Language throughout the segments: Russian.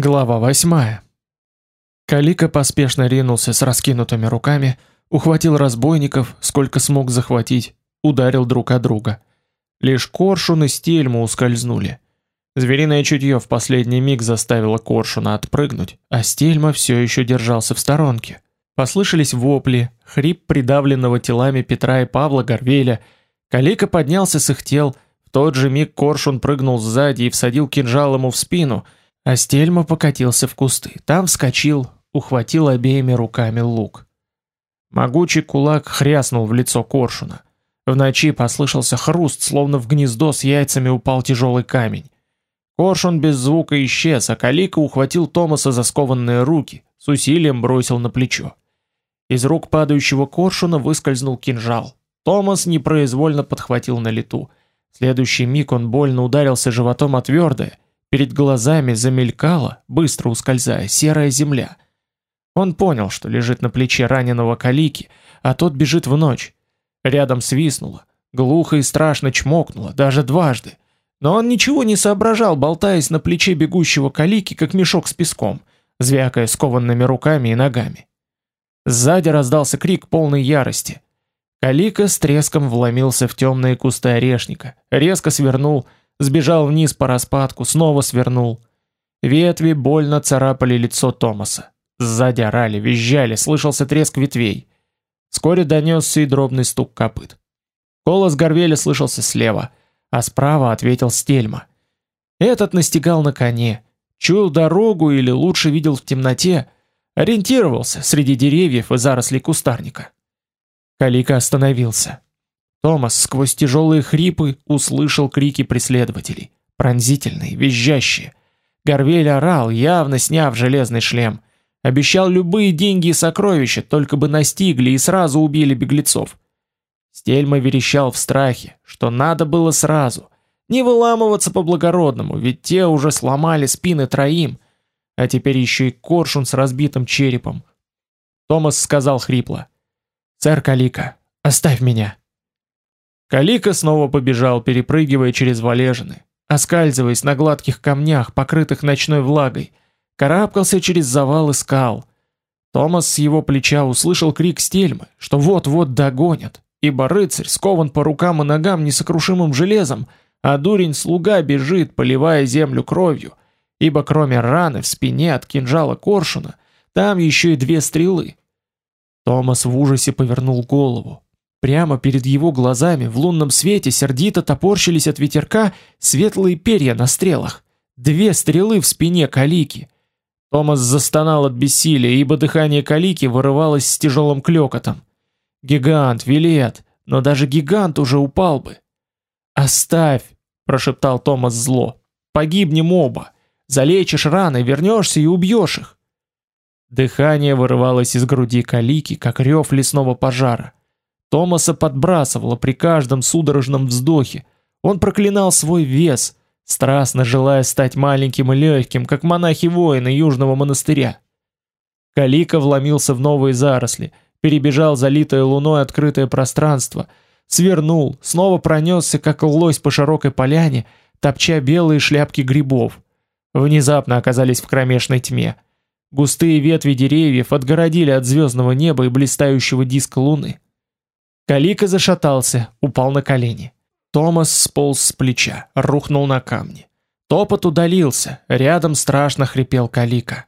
Глава восьмая. Калика поспешно ринулся с раскинутыми руками, ухватил разбойников, сколько смог захватить, ударил друг о друга. Лишь коршун и стельма ускользнули. Звериное чутье в последний миг заставило коршуна отпрыгнуть, а стельма все еще держался в сторонке. Послышались вопли, хрип придавленного телами Петра и Павла Горвеля. Калика поднялся с их тел, в тот же миг коршун прыгнул сзади и всадил кинжал ему в спину — а Стельма покатился в кусты. Там вскочил, ухватил обеими руками лук. Могучий кулак хряснул в лицо коршуна. В ночи послышался хруст, словно в гнездо с яйцами упал тяжелый камень. Коршун без звука исчез, а Калика ухватил Томаса за скованные руки, с усилием бросил на плечо. Из рук падающего коршуна выскользнул кинжал. Томас непроизвольно подхватил на лету. В следующий миг он больно ударился животом о твердое, Перед глазами замелькала, быстро ускользая, серая земля. Он понял, что лежит на плече раненого Калики, а тот бежит в ночь. Рядом свистнуло, глухо и страшно чмокнуло, даже дважды. Но он ничего не соображал, болтаясь на плече бегущего Калики, как мешок с песком, звякая скованными руками и ногами. Сзади раздался крик полной ярости. Калика с треском вломился в темные кусты орешника, резко свернул, сбежал вниз по распадку, снова свернул. Ветви больно царапали лицо Томаса. Сзади орали, визжали, слышался треск ветвей. Вскоре донесся и дробный стук копыт. Голос Горвеля слышался слева, а справа ответил Стельма. Этот настигал на коне, чуял дорогу или лучше видел в темноте, ориентировался среди деревьев и зарослей кустарника. Калика остановился. Томас сквозь тяжелые хрипы услышал крики преследователей, пронзительные, визжащие. Горвель орал, явно сняв железный шлем. Обещал любые деньги и сокровища, только бы настигли и сразу убили беглецов. Стельма верещал в страхе, что надо было сразу. Не выламываться по-благородному, ведь те уже сломали спины троим, а теперь еще и коршун с разбитым черепом. Томас сказал хрипло. «Сэр Калика, оставь меня». Калика снова побежал, перепрыгивая через валежины, оскальзываясь на гладких камнях, покрытых ночной влагой, карабкался через завалы скал. Томас с его плеча услышал крик Стельмы, что вот-вот догонят, ибо рыцарь скован по рукам и ногам несокрушимым железом, а дурень-слуга бежит, поливая землю кровью, ибо кроме раны в спине от кинжала коршуна, там еще и две стрелы. Томас в ужасе повернул голову. Прямо перед его глазами в лунном свете сердито топорщились от ветерка светлые перья на стрелах. Две стрелы в спине Калики. Томас застонал от бессилия, ибо дыхание Калики вырывалось с тяжелым клёкотом. Гигант, Вилет, но даже гигант уже упал бы. «Оставь!» – прошептал Томас зло. «Погибнем оба! Залечишь раны, вернешься и убьешь их!» Дыхание вырывалось из груди Калики, как рев лесного пожара. Томаса подбрасывало при каждом судорожном вздохе. Он проклинал свой вес, страстно желая стать маленьким и легким, как монахи-воины южного монастыря. Калика вломился в новые заросли, перебежал залитое луной открытое пространство, свернул, снова пронесся, как лось по широкой поляне, топча белые шляпки грибов. Внезапно оказались в кромешной тьме. Густые ветви деревьев отгородили от звездного неба и блистающего диска луны. Калика зашатался, упал на колени. Томас сполз с плеча, рухнул на камни. Топот удалился, рядом страшно хрипел Калика.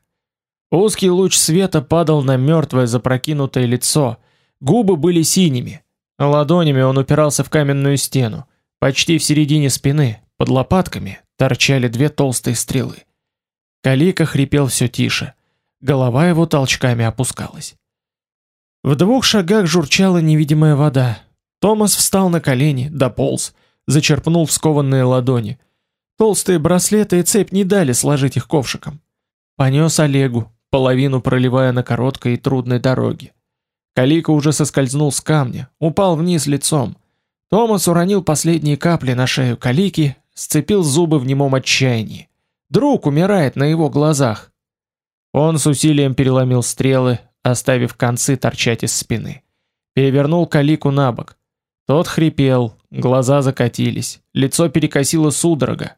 Узкий луч света падал на мертвое запрокинутое лицо. Губы были синими. Ладонями он упирался в каменную стену. Почти в середине спины, под лопатками, торчали две толстые стрелы. Калика хрипел все тише. Голова его толчками опускалась. В двух шагах журчала невидимая вода. Томас встал на колени, дополз, зачерпнул в скованные ладони. Толстые браслеты и цепь не дали сложить их ковшиком. Понес Олегу, половину проливая на короткой и трудной дороге. Калика уже соскользнул с камня, упал вниз лицом. Томас уронил последние капли на шею Калики, сцепил зубы в немом отчаянии. Друг умирает на его глазах. Он с усилием переломил стрелы, оставив концы торчать из спины. Перевернул Калику на бок. Тот хрипел, глаза закатились, лицо перекосило судорога.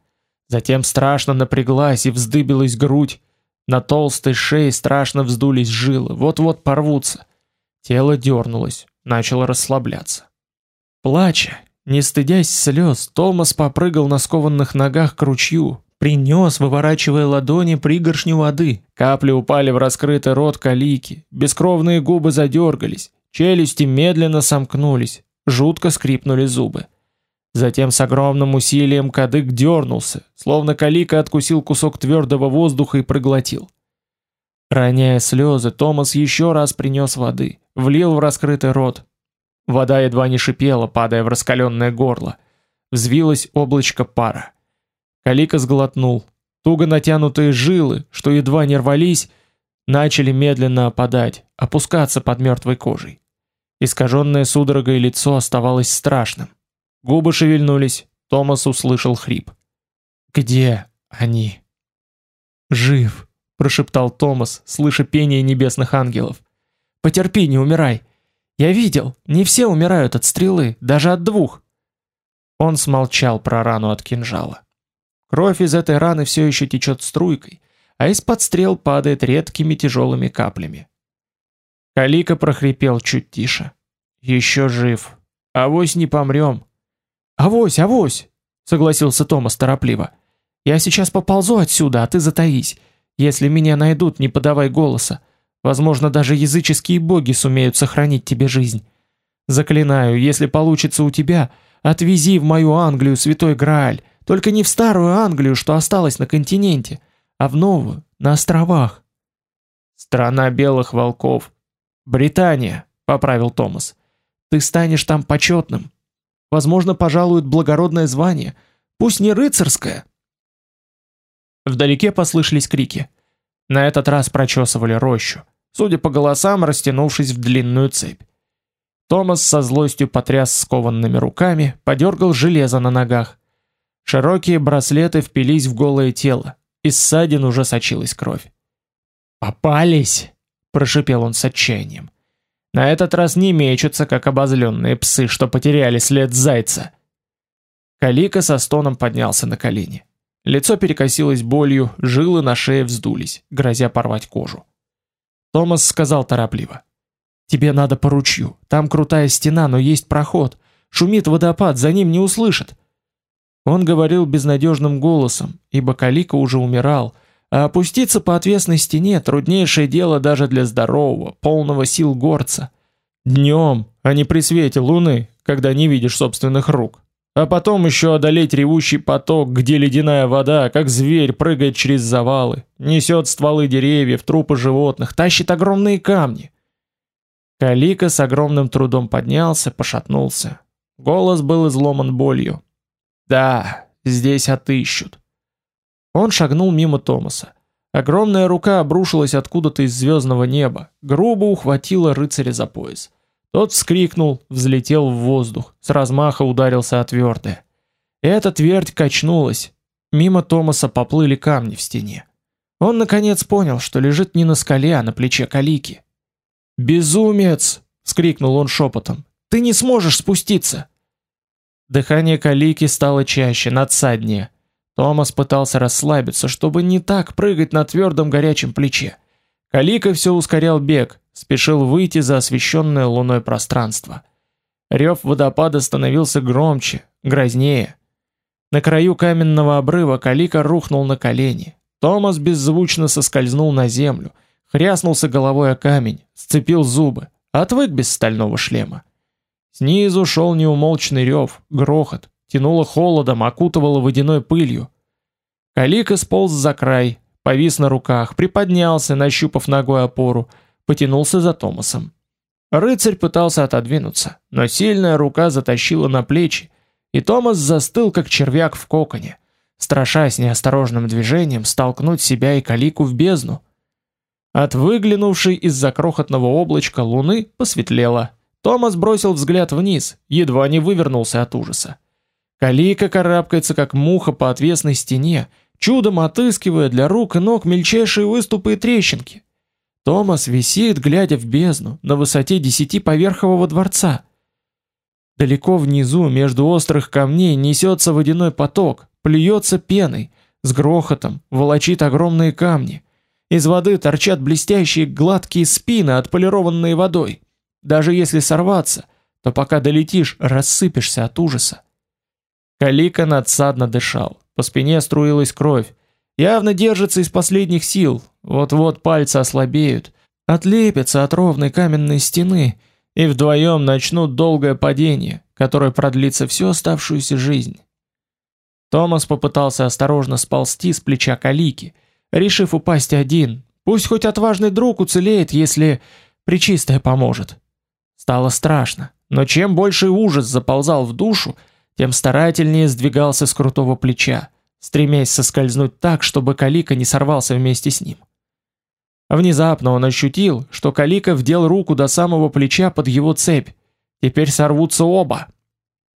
Затем страшно напряглась и вздыбилась грудь, На толстой шее страшно вздулись жилы, вот-вот порвутся. Тело дернулось, начало расслабляться. Плача, не стыдясь слез, Томас попрыгал на скованных ногах к ручью, принес, выворачивая ладони, пригоршню воды. Капли упали в раскрытый рот калики, бескровные губы задергались, челюсти медленно сомкнулись, жутко скрипнули зубы. Затем с огромным усилием кадык дернулся, словно калика откусил кусок твердого воздуха и проглотил. Роняя слезы, Томас еще раз принес воды, влил в раскрытый рот. Вода едва не шипела, падая в раскаленное горло. Взвилось облачко пара. Калика сглотнул. Туго натянутые жилы, что едва не рвались, начали медленно опадать, опускаться под мертвой кожей. Искаженное судорогой лицо оставалось страшным. Губы шевельнулись, Томас услышал хрип. «Где они?» «Жив», — прошептал Томас, слыша пение небесных ангелов. «Потерпи, не умирай. Я видел, не все умирают от стрелы, даже от двух». Он смолчал про рану от кинжала. Кровь из этой раны все еще течет струйкой, а из-под стрел падает редкими тяжелыми каплями. Калика прохрипел чуть тише. «Еще жив. Авось не помрем. «Авось, авось!» — согласился Томас торопливо. «Я сейчас поползу отсюда, а ты затаись. Если меня найдут, не подавай голоса. Возможно, даже языческие боги сумеют сохранить тебе жизнь. Заклинаю, если получится у тебя, отвези в мою Англию святой Грааль, только не в старую Англию, что осталась на континенте, а в новую, на островах». «Страна белых волков. Британия», — поправил Томас. «Ты станешь там почетным, Возможно, пожалуют благородное звание, пусть не рыцарское. Вдалеке послышались крики. На этот раз прочесывали рощу, судя по голосам, растянувшись в длинную цепь. Томас со злостью потряс скованными руками, подергал железо на ногах. Широкие браслеты впились в голое тело, из ссадин уже сочилась кровь. «Попались!» – прошипел он с отчаянием. На этот раз не мечутся, как обозленные псы, что потеряли след зайца. Калика со стоном поднялся на колени. Лицо перекосилось болью, жилы на шее вздулись, грозя порвать кожу. Томас сказал торопливо. «Тебе надо по ручью. Там крутая стена, но есть проход. Шумит водопад, за ним не услышат». Он говорил безнадежным голосом, ибо Калика уже умирал, а опуститься по отвесной стене труднейшее дело даже для здорового, полного сил горца. Днем, а не при свете луны, когда не видишь собственных рук. А потом еще одолеть ревущий поток, где ледяная вода, как зверь, прыгает через завалы, несет стволы деревьев, трупы животных, тащит огромные камни. Калика с огромным трудом поднялся, пошатнулся. Голос был изломан болью. «Да, здесь отыщут. Он шагнул мимо Томаса. Огромная рука обрушилась откуда-то из звездного неба, грубо ухватила рыцаря за пояс. Тот вскрикнул, взлетел в воздух, с размаха ударился о твердое. Эта твердь качнулась. Мимо Томаса поплыли камни в стене. Он наконец понял, что лежит не на скале, а на плече Калики. «Безумец!» — вскрикнул он шепотом. «Ты не сможешь спуститься!» Дыхание Калики стало чаще, надсаднее. Томас пытался расслабиться, чтобы не так прыгать на твердом горячем плече. Калика все ускорял бег, спешил выйти за освещенное луной пространство. Рев водопада становился громче, грознее. На краю каменного обрыва Калика рухнул на колени. Томас беззвучно соскользнул на землю, хряснулся головой о камень, сцепил зубы, отвык без стального шлема. Снизу шел неумолчный рев, грохот, тянуло холодом, окутывало водяной пылью. Калика сполз за край, повис на руках, приподнялся, нащупав ногой опору, потянулся за Томасом. Рыцарь пытался отодвинуться, но сильная рука затащила на плечи, и Томас застыл, как червяк в коконе, страшась неосторожным движением столкнуть себя и Калику в бездну. От выглянувшей из-за крохотного облачка луны посветлело. Томас бросил взгляд вниз, едва не вывернулся от ужаса. Калика карабкается, как муха по отвесной стене, чудом отыскивая для рук и ног мельчайшие выступы и трещинки. Томас висит, глядя в бездну, на высоте десяти поверхового дворца. Далеко внизу, между острых камней, несется водяной поток, плюется пеной, с грохотом, волочит огромные камни. Из воды торчат блестящие гладкие спины, отполированные водой. Даже если сорваться, то пока долетишь, рассыпешься от ужаса. Калика надсадно дышал. По спине струилась кровь. Явно держится из последних сил. Вот-вот пальцы ослабеют, отлепятся от ровной каменной стены и вдвоем начнут долгое падение, которое продлится всю оставшуюся жизнь. Томас попытался осторожно сползти с плеча Калики, решив упасть один. Пусть хоть отважный друг уцелеет, если причистая поможет. Стало страшно, но чем больше ужас заползал в душу, тем старательнее сдвигался с крутого плеча, стремясь соскользнуть так, чтобы Калика не сорвался вместе с ним. Внезапно он ощутил, что Калика вдел руку до самого плеча под его цепь. Теперь сорвутся оба.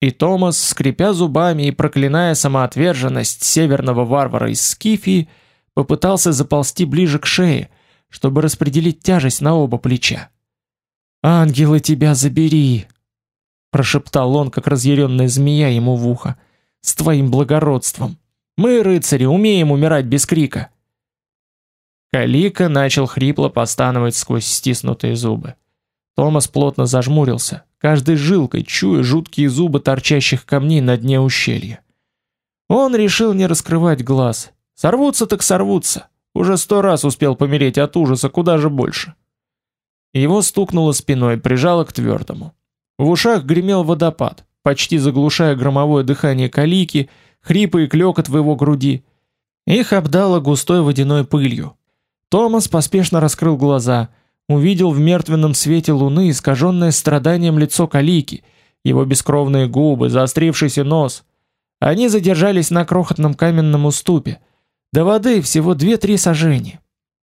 И Томас, скрипя зубами и проклиная самоотверженность северного варвара из Скифии, попытался заползти ближе к шее, чтобы распределить тяжесть на оба плеча. «Ангелы тебя забери!» прошептал он, как разъяренная змея ему в ухо. «С твоим благородством! Мы, рыцари, умеем умирать без крика!» Калика начал хрипло постановать сквозь стиснутые зубы. Томас плотно зажмурился, каждой жилкой чуя жуткие зубы торчащих камней на дне ущелья. Он решил не раскрывать глаз. Сорвутся так сорвутся. Уже сто раз успел помереть от ужаса, куда же больше. Его стукнуло спиной, прижало к твердому. В ушах гремел водопад, почти заглушая громовое дыхание калики, хрипы и клёкот в его груди. Их обдало густой водяной пылью. Томас поспешно раскрыл глаза, увидел в мертвенном свете луны искаженное страданием лицо калики, его бескровные губы, заострившийся нос. Они задержались на крохотном каменном уступе. До воды всего две-три сажени.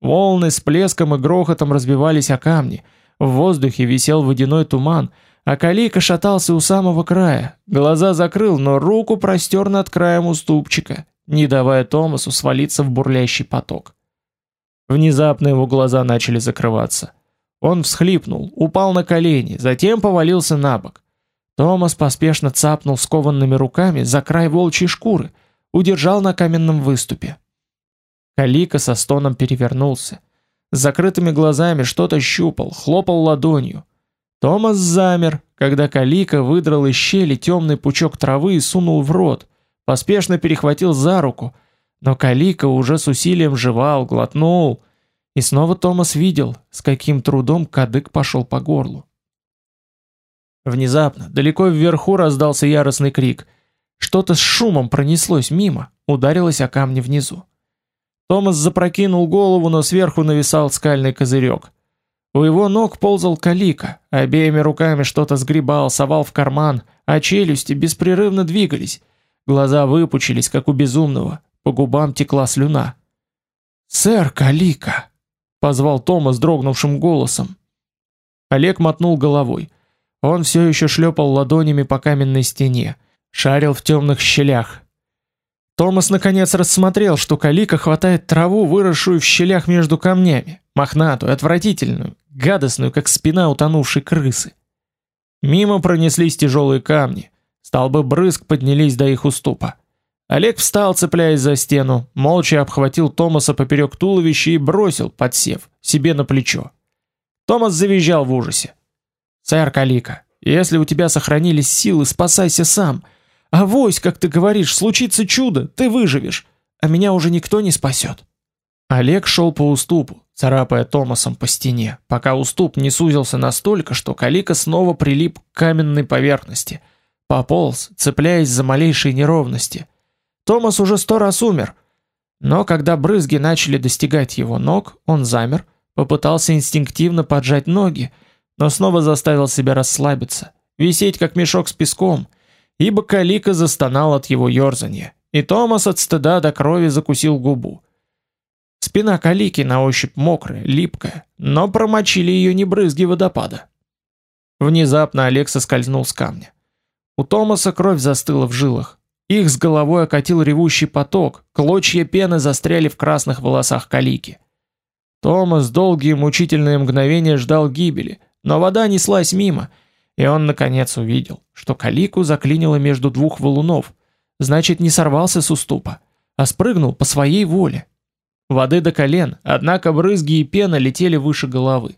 Волны с плеском и грохотом разбивались о камни. В воздухе висел водяной туман, а Калика шатался у самого края. Глаза закрыл, но руку простер над краем уступчика, не давая Томасу свалиться в бурлящий поток. Внезапно его глаза начали закрываться. Он всхлипнул, упал на колени, затем повалился на бок. Томас поспешно цапнул скованными руками за край волчьей шкуры, удержал на каменном выступе. Калика со стоном перевернулся. С закрытыми глазами что-то щупал, хлопал ладонью. Томас замер, когда Калика выдрал из щели темный пучок травы и сунул в рот, поспешно перехватил за руку, но Калика уже с усилием жевал, глотнул, и снова Томас видел, с каким трудом кадык пошел по горлу. Внезапно, далеко вверху раздался яростный крик. Что-то с шумом пронеслось мимо, ударилось о камни внизу. Томас запрокинул голову, но сверху нависал скальный козырек. У его ног ползал калика, обеими руками что-то сгребал, совал в карман, а челюсти беспрерывно двигались. Глаза выпучились, как у безумного, по губам текла слюна. «Сэр Калика!» — позвал Томас дрогнувшим голосом. Олег мотнул головой. Он все еще шлепал ладонями по каменной стене, шарил в темных щелях, Томас наконец рассмотрел, что Калика хватает траву, выросшую в щелях между камнями, мохнатую, отвратительную, гадостную, как спина утонувшей крысы. Мимо пронеслись тяжелые камни, столбы брызг поднялись до их уступа. Олег встал, цепляясь за стену, молча обхватил Томаса поперек туловища и бросил, подсев, себе на плечо. Томас завизжал в ужасе. «Сэр Калика, если у тебя сохранились силы, спасайся сам!» А вось, как ты говоришь, случится чудо, ты выживешь, а меня уже никто не спасет. Олег шел по уступу, царапая Томасом по стене, пока уступ не сузился настолько, что Калика снова прилип к каменной поверхности. Пополз, цепляясь за малейшие неровности. Томас уже сто раз умер. Но когда брызги начали достигать его ног, он замер, попытался инстинктивно поджать ноги, но снова заставил себя расслабиться, висеть как мешок с песком, ибо Калика застонал от его ерзания, и Томас от стыда до крови закусил губу. Спина Калики на ощупь мокрая, липкая, но промочили ее не брызги водопада. Внезапно Олег соскользнул с камня. У Томаса кровь застыла в жилах. Их с головой окатил ревущий поток, клочья пены застряли в красных волосах Калики. Томас долгие мучительные мгновения ждал гибели, но вода неслась мимо, и он наконец увидел, что калику заклинило между двух валунов, значит, не сорвался с уступа, а спрыгнул по своей воле. Воды до колен, однако брызги и пена летели выше головы.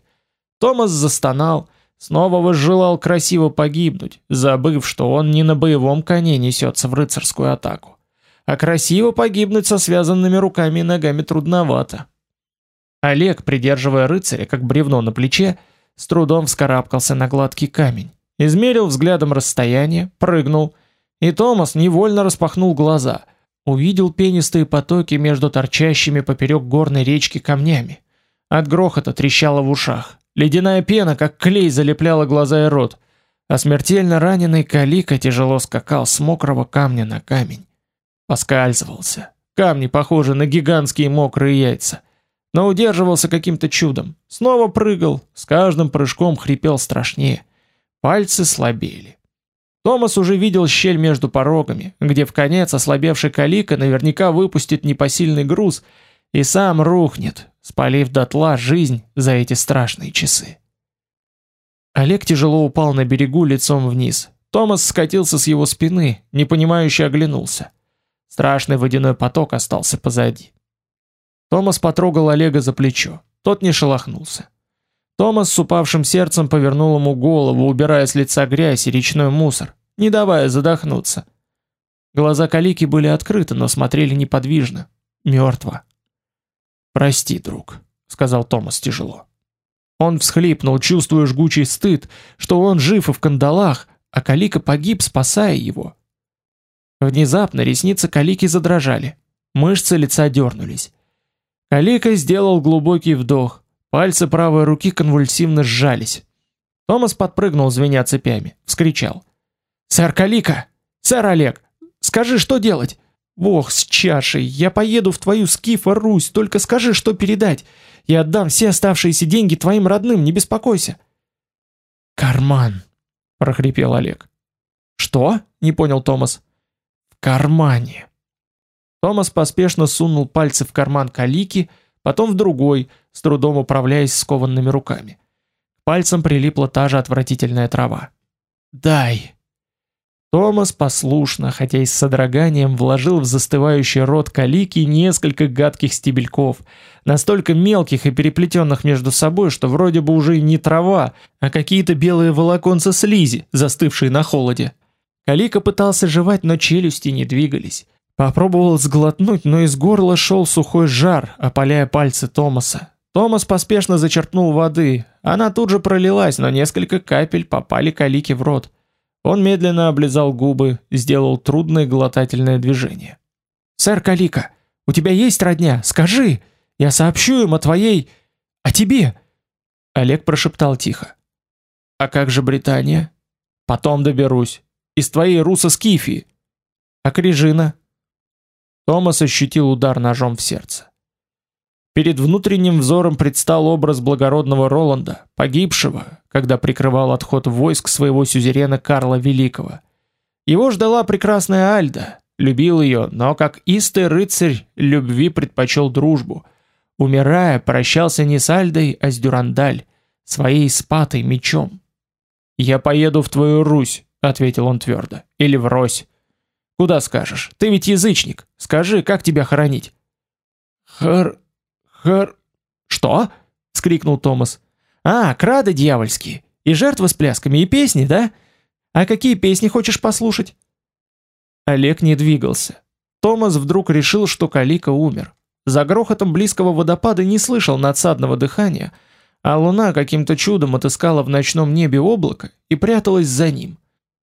Томас застонал, снова возжелал красиво погибнуть, забыв, что он не на боевом коне несется в рыцарскую атаку. А красиво погибнуть со связанными руками и ногами трудновато. Олег, придерживая рыцаря, как бревно на плече, с трудом вскарабкался на гладкий камень, измерил взглядом расстояние, прыгнул, и Томас невольно распахнул глаза, увидел пенистые потоки между торчащими поперек горной речки камнями. От грохота трещало в ушах, ледяная пена, как клей, залепляла глаза и рот, а смертельно раненый Калика тяжело скакал с мокрого камня на камень. Поскальзывался. Камни похожи на гигантские мокрые яйца но удерживался каким-то чудом. Снова прыгал, с каждым прыжком хрипел страшнее. Пальцы слабели. Томас уже видел щель между порогами, где в конец ослабевший калика наверняка выпустит непосильный груз и сам рухнет, спалив дотла жизнь за эти страшные часы. Олег тяжело упал на берегу лицом вниз. Томас скатился с его спины, непонимающе оглянулся. Страшный водяной поток остался позади. Томас потрогал Олега за плечо. Тот не шелохнулся. Томас с упавшим сердцем повернул ему голову, убирая с лица грязь и речной мусор, не давая задохнуться. Глаза Калики были открыты, но смотрели неподвижно, мертво. «Прости, друг», — сказал Томас тяжело. Он всхлипнул, чувствуя жгучий стыд, что он жив и в кандалах, а Калика погиб, спасая его. Внезапно ресницы Калики задрожали, мышцы лица дернулись. Калика сделал глубокий вдох. Пальцы правой руки конвульсивно сжались. Томас подпрыгнул, звеня цепями, вскричал: "Сэр Калика, сэр Олег, скажи, что делать? Бог с чашей, я поеду в твою скифа Русь, только скажи, что передать. Я отдам все оставшиеся деньги твоим родным, не беспокойся". "Карман", прохрипел Олег. "Что?" не понял Томас. "В кармане". Томас поспешно сунул пальцы в карман калики, потом в другой, с трудом управляясь скованными руками. К пальцам прилипла та же отвратительная трава. «Дай!» Томас послушно, хотя и с содроганием, вложил в застывающий рот калики несколько гадких стебельков, настолько мелких и переплетенных между собой, что вроде бы уже не трава, а какие-то белые волоконца слизи, застывшие на холоде. Калика пытался жевать, но челюсти не двигались. Попробовал сглотнуть, но из горла шел сухой жар, опаляя пальцы Томаса. Томас поспешно зачерпнул воды. Она тут же пролилась, но несколько капель попали Калике в рот. Он медленно облизал губы, сделал трудное глотательное движение. «Сэр Калика, у тебя есть родня? Скажи! Я сообщу им о твоей... о тебе!» Олег прошептал тихо. «А как же Британия?» «Потом доберусь. Из твоей руссо-скифии». «А Крижина?» Томас ощутил удар ножом в сердце. Перед внутренним взором предстал образ благородного Роланда, погибшего, когда прикрывал отход войск своего сюзерена Карла Великого. Его ждала прекрасная Альда, любил ее, но как истый рыцарь любви предпочел дружбу. Умирая, прощался не с Альдой, а с Дюрандаль, своей спатой мечом. «Я поеду в твою Русь», — ответил он твердо, — «или в Рось. Куда скажешь? Ты ведь язычник. Скажи, как тебя хоронить? Хар... Хар... Что? Скрикнул Томас. А, крады дьявольские. И жертвы с плясками, и песни, да? А какие песни хочешь послушать? Олег не двигался. Томас вдруг решил, что Калика умер. За грохотом близкого водопада не слышал надсадного дыхания, а луна каким-то чудом отыскала в ночном небе облако и пряталась за ним.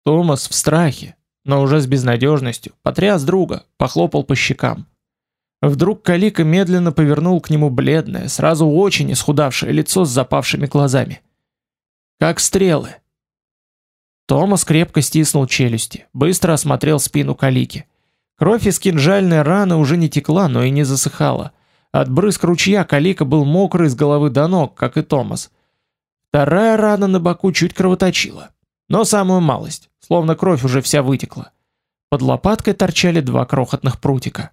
Томас в страхе, но уже с безнадежностью, потряс друга, похлопал по щекам. Вдруг Калика медленно повернул к нему бледное, сразу очень исхудавшее лицо с запавшими глазами. Как стрелы. Томас крепко стиснул челюсти, быстро осмотрел спину Калики. Кровь из кинжальной раны уже не текла, но и не засыхала. От брызг ручья Калика был мокрый с головы до ног, как и Томас. Вторая рана на боку чуть кровоточила, но самую малость словно кровь уже вся вытекла. Под лопаткой торчали два крохотных прутика.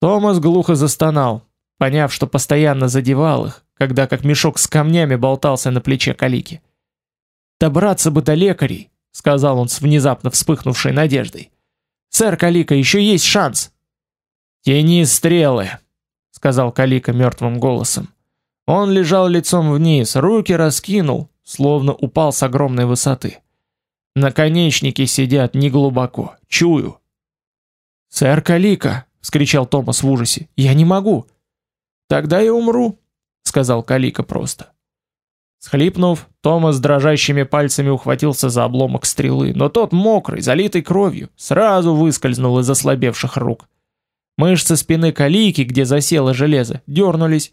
Томас глухо застонал, поняв, что постоянно задевал их, когда как мешок с камнями болтался на плече Калики. «Добраться бы до лекарей», — сказал он с внезапно вспыхнувшей надеждой. «Сэр Калика, еще есть шанс!» «Тяни стрелы!» сказал Калика мертвым голосом. Он лежал лицом вниз, руки раскинул, словно упал с огромной высоты. Наконечники сидят неглубоко, чую. «Сэр Калика!» — вскричал Томас в ужасе. «Я не могу!» «Тогда я умру», — сказал Калика просто. Схлипнув, Томас дрожащими пальцами ухватился за обломок стрелы, но тот мокрый, залитый кровью, сразу выскользнул из ослабевших рук. Мышцы спины Калики, где засело железо, дернулись,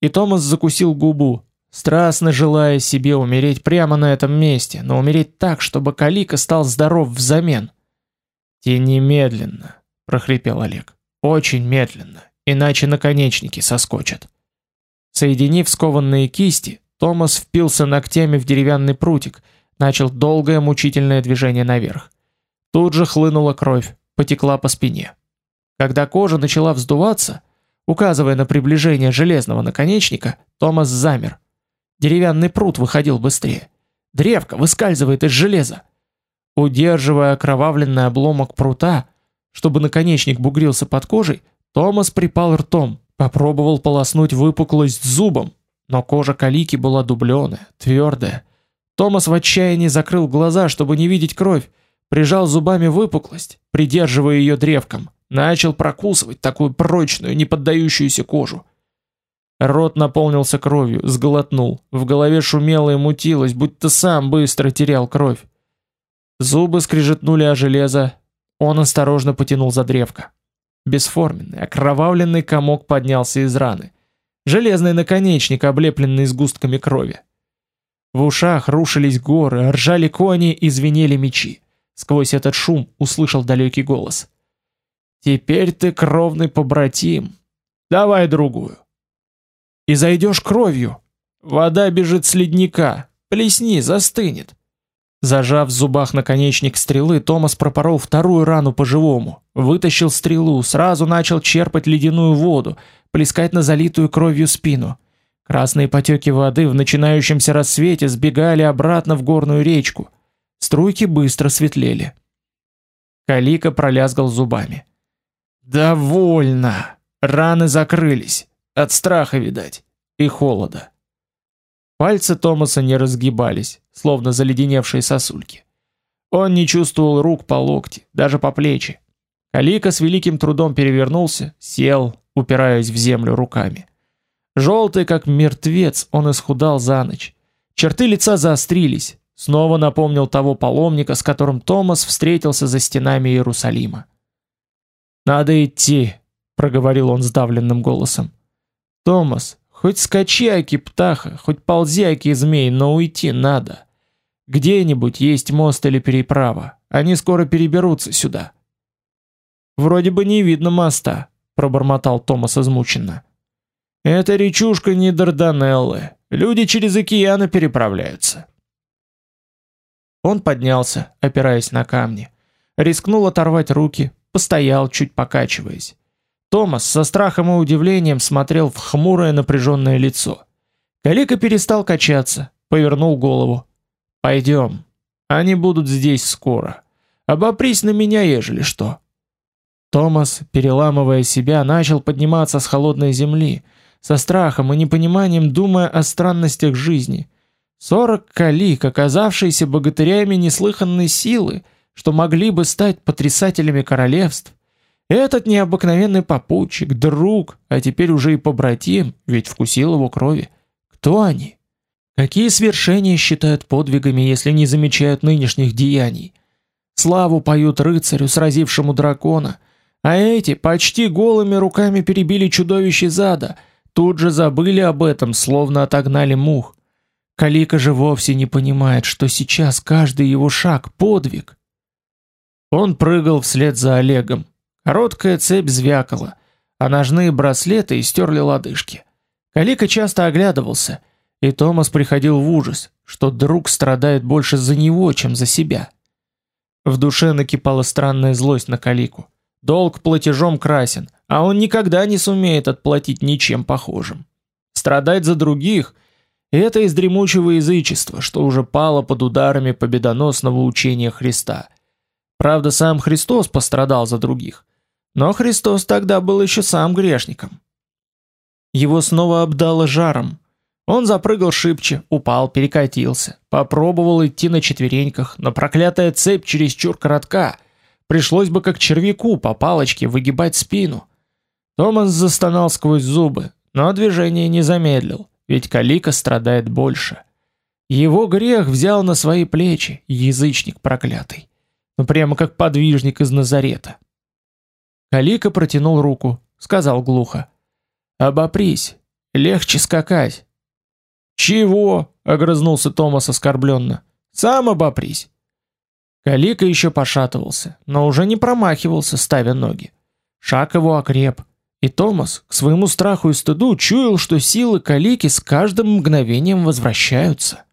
и Томас закусил губу, страстно желая себе умереть прямо на этом месте, но умереть так, чтобы Калика стал здоров взамен. «Те немедленно», — прохрипел Олег, — «очень медленно, иначе наконечники соскочат». Соединив скованные кисти, Томас впился ногтями в деревянный прутик, начал долгое мучительное движение наверх. Тут же хлынула кровь, потекла по спине. Когда кожа начала вздуваться, указывая на приближение железного наконечника, Томас замер. Деревянный прут выходил быстрее. Древко выскальзывает из железа. Удерживая окровавленный обломок прута, чтобы наконечник бугрился под кожей, Томас припал ртом, попробовал полоснуть выпуклость зубом, но кожа калики была дубленая, твердая. Томас в отчаянии закрыл глаза, чтобы не видеть кровь, прижал зубами выпуклость, придерживая ее древком, начал прокусывать такую прочную, не поддающуюся кожу. Рот наполнился кровью, сглотнул, в голове шумело и мутилось, будто сам быстро терял кровь. Зубы скрежетнули о железо, он осторожно потянул за древко. Бесформенный, окровавленный комок поднялся из раны. Железный наконечник, облепленный сгустками крови. В ушах рушились горы, ржали кони и звенели мечи. Сквозь этот шум услышал далекий голос. «Теперь ты кровный побратим. Давай другую». «И зайдешь кровью. Вода бежит с ледника. Плесни, застынет». Зажав в зубах наконечник стрелы, Томас пропорол вторую рану по-живому, вытащил стрелу, сразу начал черпать ледяную воду, плескать на залитую кровью спину. Красные потеки воды в начинающемся рассвете сбегали обратно в горную речку. Струйки быстро светлели. Калика пролязгал зубами. «Довольно! Раны закрылись. От страха, видать. И холода». Пальцы Томаса не разгибались, словно заледеневшие сосульки. Он не чувствовал рук по локти, даже по плечи. Калика с великим трудом перевернулся, сел, упираясь в землю руками. Желтый, как мертвец, он исхудал за ночь. Черты лица заострились. Снова напомнил того паломника, с которым Томас встретился за стенами Иерусалима. «Надо идти», — проговорил он сдавленным голосом. «Томас, Хоть скачи, аки птаха, хоть ползи, аки змей, но уйти надо. Где-нибудь есть мост или переправа. Они скоро переберутся сюда. Вроде бы не видно моста, пробормотал Томас измученно. Это речушка не Дарданеллы. Люди через океаны переправляются. Он поднялся, опираясь на камни, рискнул оторвать руки, постоял, чуть покачиваясь. Томас со страхом и удивлением смотрел в хмурое напряженное лицо. Калика перестал качаться, повернул голову. «Пойдем. Они будут здесь скоро. Обопрись на меня, ежели что». Томас, переламывая себя, начал подниматься с холодной земли, со страхом и непониманием думая о странностях жизни. Сорок калик, оказавшиеся богатырями неслыханной силы, что могли бы стать потрясателями королевств, этот необыкновенный попутчик, друг, а теперь уже и побратим, ведь вкусил его крови. Кто они? Какие свершения считают подвигами, если не замечают нынешних деяний? Славу поют рыцарю, сразившему дракона, а эти почти голыми руками перебили чудовище зада, тут же забыли об этом, словно отогнали мух. Калика же вовсе не понимает, что сейчас каждый его шаг подвиг. Он прыгал вслед за Олегом, Короткая цепь звякала, а ножные браслеты истерли лодыжки. Калика часто оглядывался, и Томас приходил в ужас, что друг страдает больше за него, чем за себя. В душе накипала странная злость на Калику. Долг платежом красен, а он никогда не сумеет отплатить ничем похожим. Страдать за других – это из дремучего язычества, что уже пало под ударами победоносного учения Христа. Правда, сам Христос пострадал за других, но Христос тогда был еще сам грешником. Его снова обдало жаром. Он запрыгал шибче, упал, перекатился, попробовал идти на четвереньках, но проклятая цепь чересчур коротка. Пришлось бы как червяку по палочке выгибать спину. Томас застонал сквозь зубы, но движение не замедлил, ведь Калика страдает больше. Его грех взял на свои плечи, язычник проклятый. Ну прямо как подвижник из Назарета. Калика протянул руку, сказал глухо: "Обопрись, легче скакать". "Чего?" огрызнулся Томас оскорбленно. "Сам обопрись". Калика еще пошатывался, но уже не промахивался, ставя ноги. Шаг его окреп, и Томас, к своему страху и стыду, чуял, что силы Калики с каждым мгновением возвращаются.